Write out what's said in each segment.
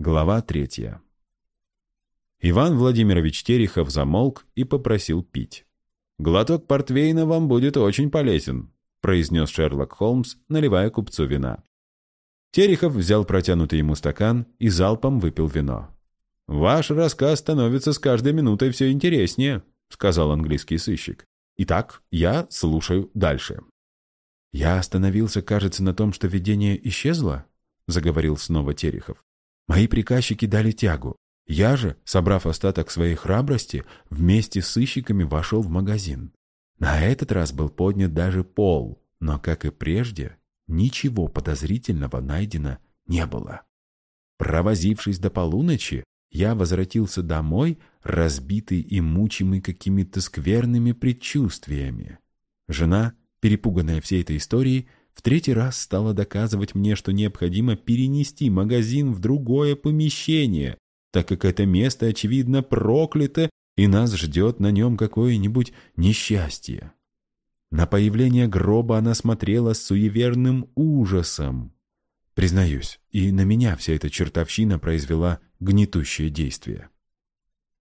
Глава третья. Иван Владимирович Терехов замолк и попросил пить. «Глоток портвейна вам будет очень полезен», произнес Шерлок Холмс, наливая купцу вина. Терехов взял протянутый ему стакан и залпом выпил вино. «Ваш рассказ становится с каждой минутой все интереснее», сказал английский сыщик. «Итак, я слушаю дальше». «Я остановился, кажется, на том, что видение исчезло?» заговорил снова Терехов. Мои приказчики дали тягу. Я же, собрав остаток своей храбрости, вместе с сыщиками вошел в магазин. На этот раз был поднят даже пол, но, как и прежде, ничего подозрительного найдено не было. Провозившись до полуночи, я возвратился домой, разбитый и мучимый какими-то скверными предчувствиями. Жена, перепуганная всей этой историей, в третий раз стала доказывать мне, что необходимо перенести магазин в другое помещение, так как это место, очевидно, проклято, и нас ждет на нем какое-нибудь несчастье. На появление гроба она смотрела с суеверным ужасом. Признаюсь, и на меня вся эта чертовщина произвела гнетущее действие.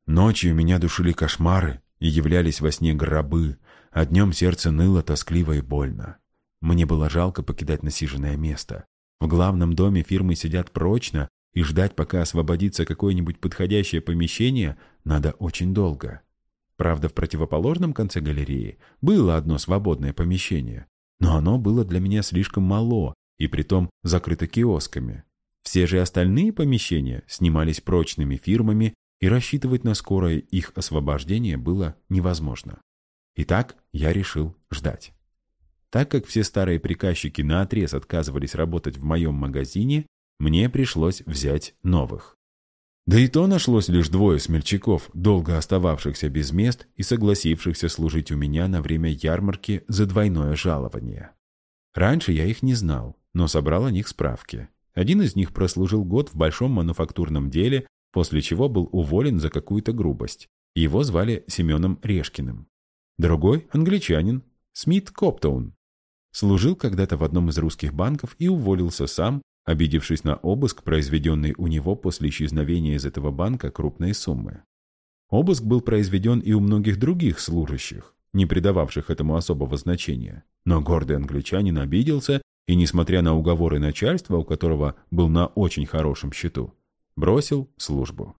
Ночью меня душили кошмары и являлись во сне гробы, а днем сердце ныло тоскливо и больно. Мне было жалко покидать насиженное место. В главном доме фирмы сидят прочно, и ждать, пока освободится какое-нибудь подходящее помещение, надо очень долго. Правда, в противоположном конце галереи было одно свободное помещение, но оно было для меня слишком мало и притом закрыто киосками. Все же остальные помещения снимались прочными фирмами, и рассчитывать на скорое их освобождение было невозможно. Итак, я решил ждать. Так как все старые приказчики наотрез отказывались работать в моем магазине, мне пришлось взять новых. Да и то нашлось лишь двое смельчаков, долго остававшихся без мест и согласившихся служить у меня на время ярмарки за двойное жалование. Раньше я их не знал, но собрал о них справки. Один из них прослужил год в большом мануфактурном деле, после чего был уволен за какую-то грубость. Его звали Семеном Решкиным. Другой – англичанин, Смит Коптоун, Служил когда-то в одном из русских банков и уволился сам, обидевшись на обыск, произведенный у него после исчезновения из этого банка крупной суммы. Обыск был произведен и у многих других служащих, не придававших этому особого значения. Но гордый англичанин обиделся и, несмотря на уговоры начальства, у которого был на очень хорошем счету, бросил службу.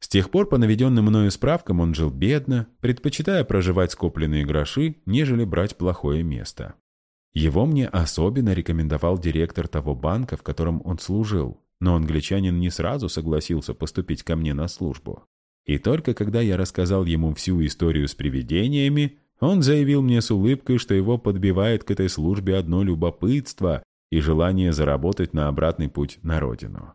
С тех пор, по наведенным мною справкам, он жил бедно, предпочитая проживать скопленные гроши, нежели брать плохое место. Его мне особенно рекомендовал директор того банка, в котором он служил, но англичанин не сразу согласился поступить ко мне на службу. И только когда я рассказал ему всю историю с привидениями, он заявил мне с улыбкой, что его подбивает к этой службе одно любопытство и желание заработать на обратный путь на родину.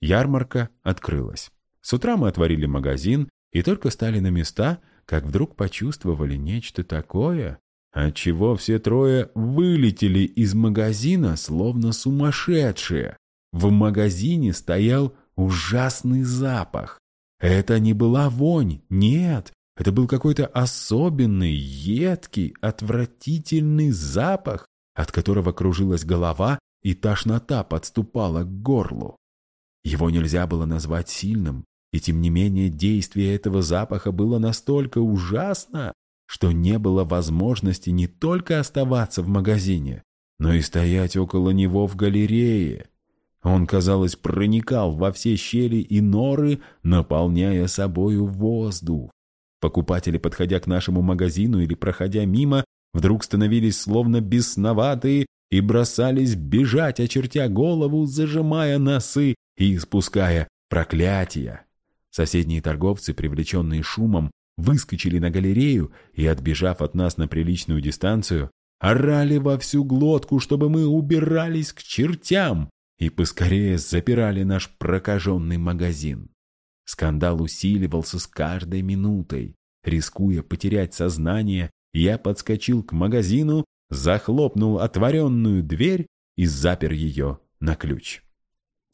Ярмарка открылась. С утра мы отворили магазин и только стали на места, как вдруг почувствовали нечто такое, отчего все трое вылетели из магазина, словно сумасшедшие. В магазине стоял ужасный запах. Это не была вонь, нет, это был какой-то особенный, едкий, отвратительный запах, от которого кружилась голова и тошнота подступала к горлу. Его нельзя было назвать сильным, и тем не менее действие этого запаха было настолько ужасно, что не было возможности не только оставаться в магазине, но и стоять около него в галерее. Он, казалось, проникал во все щели и норы, наполняя собою воздух. Покупатели, подходя к нашему магазину или проходя мимо, вдруг становились словно бесноватые и бросались бежать, очертя голову, зажимая носы и испуская проклятия. Соседние торговцы, привлеченные шумом, выскочили на галерею и, отбежав от нас на приличную дистанцию, орали во всю глотку, чтобы мы убирались к чертям и поскорее запирали наш прокаженный магазин. Скандал усиливался с каждой минутой. Рискуя потерять сознание, я подскочил к магазину, захлопнул отворенную дверь и запер ее на ключ.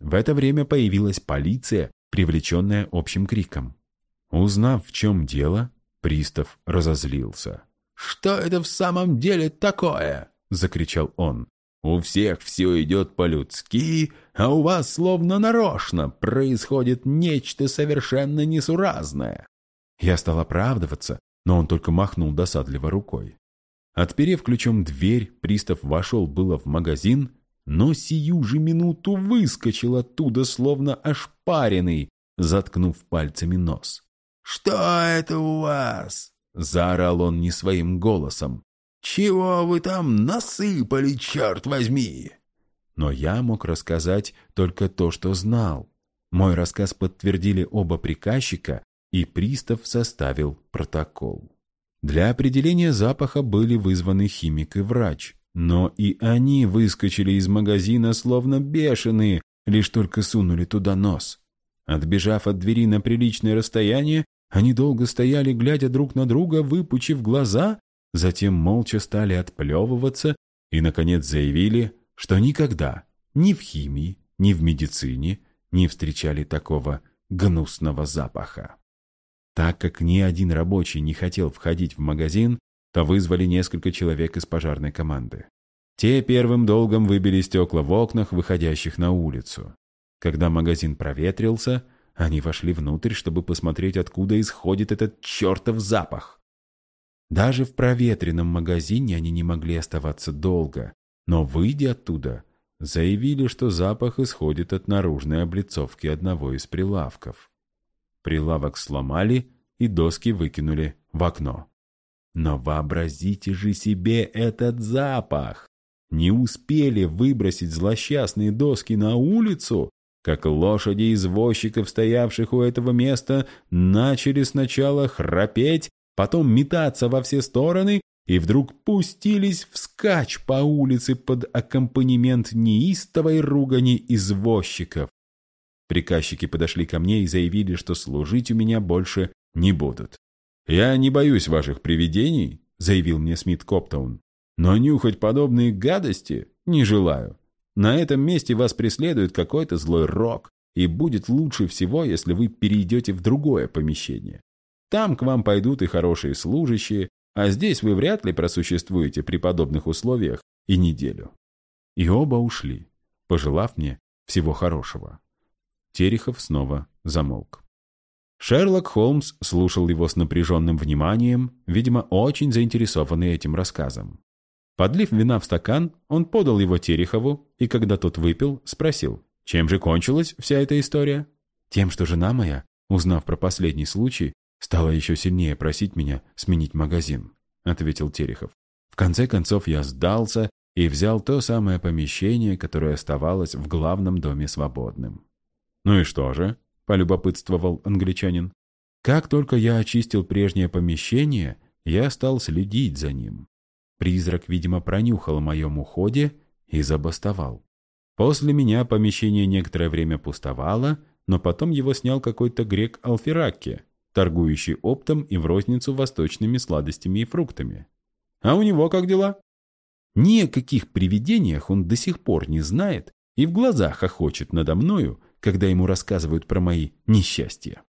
В это время появилась полиция, привлеченная общим криком. Узнав, в чем дело, пристав разозлился. «Что это в самом деле такое?» — закричал он. У всех все идет по-людски, а у вас словно нарочно происходит нечто совершенно несуразное». Я стал оправдываться, но он только махнул досадливо рукой. Отперев ключом дверь, пристав вошел было в магазин, но сию же минуту выскочил оттуда, словно ошпаренный, заткнув пальцами нос. «Что это у вас?» — заорал он не своим голосом. «Чего вы там насыпали, черт возьми?» Но я мог рассказать только то, что знал. Мой рассказ подтвердили оба приказчика, и пристав составил протокол. Для определения запаха были вызваны химик и врач, но и они выскочили из магазина словно бешеные, лишь только сунули туда нос. Отбежав от двери на приличное расстояние, они долго стояли, глядя друг на друга, выпучив глаза, затем молча стали отплевываться и, наконец, заявили, что никогда ни в химии, ни в медицине не встречали такого гнусного запаха. Так как ни один рабочий не хотел входить в магазин, то вызвали несколько человек из пожарной команды. Те первым долгом выбили стекла в окнах, выходящих на улицу. Когда магазин проветрился, они вошли внутрь, чтобы посмотреть, откуда исходит этот чертов запах. Даже в проветренном магазине они не могли оставаться долго, но, выйдя оттуда, заявили, что запах исходит от наружной облицовки одного из прилавков. Прилавок сломали и доски выкинули в окно. Но вообразите же себе этот запах! Не успели выбросить злосчастные доски на улицу, как лошади извозчиков, стоявших у этого места, начали сначала храпеть, потом метаться во все стороны и вдруг пустились вскачь по улице под аккомпанемент неистовой ругани извозчиков. Приказчики подошли ко мне и заявили, что служить у меня больше не будут. «Я не боюсь ваших привидений», — заявил мне Смит Коптаун, «но нюхать подобные гадости не желаю. На этом месте вас преследует какой-то злой рок, и будет лучше всего, если вы перейдете в другое помещение. Там к вам пойдут и хорошие служащие, а здесь вы вряд ли просуществуете при подобных условиях и неделю». И оба ушли, пожелав мне всего хорошего. Терехов снова замолк. Шерлок Холмс слушал его с напряженным вниманием, видимо, очень заинтересованный этим рассказом. Подлив вина в стакан, он подал его Терехову, и когда тот выпил, спросил, чем же кончилась вся эта история? Тем, что жена моя, узнав про последний случай, стала еще сильнее просить меня сменить магазин, ответил Терехов. В конце концов я сдался и взял то самое помещение, которое оставалось в главном доме свободным. «Ну и что же?» — полюбопытствовал англичанин. «Как только я очистил прежнее помещение, я стал следить за ним. Призрак, видимо, пронюхал о моем уходе и забастовал. После меня помещение некоторое время пустовало, но потом его снял какой-то грек Алферакки, торгующий оптом и в розницу восточными сладостями и фруктами. А у него как дела? Ни о каких привидениях он до сих пор не знает и в глазах охочет надо мною, когда ему рассказывают про мои несчастья.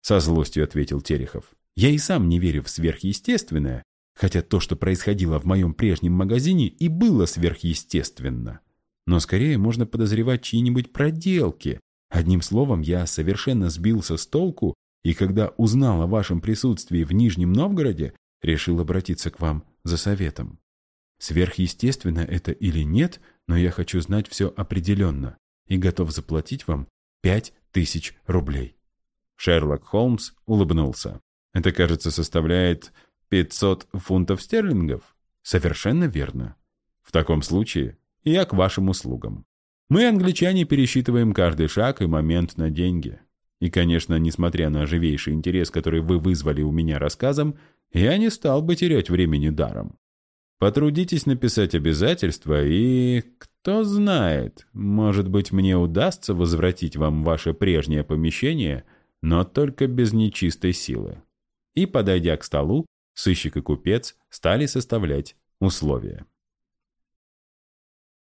Со злостью ответил Терехов. Я и сам не верю в сверхъестественное, хотя то, что происходило в моем прежнем магазине, и было сверхъестественно. Но скорее можно подозревать чьи-нибудь проделки. Одним словом, я совершенно сбился с толку, и когда узнал о вашем присутствии в Нижнем Новгороде, решил обратиться к вам за советом. Сверхъестественно это или нет, но я хочу знать все определенно и готов заплатить вам пять тысяч рублей». Шерлок Холмс улыбнулся. «Это, кажется, составляет 500 фунтов стерлингов?» «Совершенно верно. В таком случае я к вашим услугам. Мы, англичане, пересчитываем каждый шаг и момент на деньги. И, конечно, несмотря на живейший интерес, который вы вызвали у меня рассказом, я не стал бы терять времени даром. Потрудитесь написать обязательства, и, кто знает, может быть, мне удастся возвратить вам ваше прежнее помещение, но только без нечистой силы. И, подойдя к столу, сыщик и купец стали составлять условия.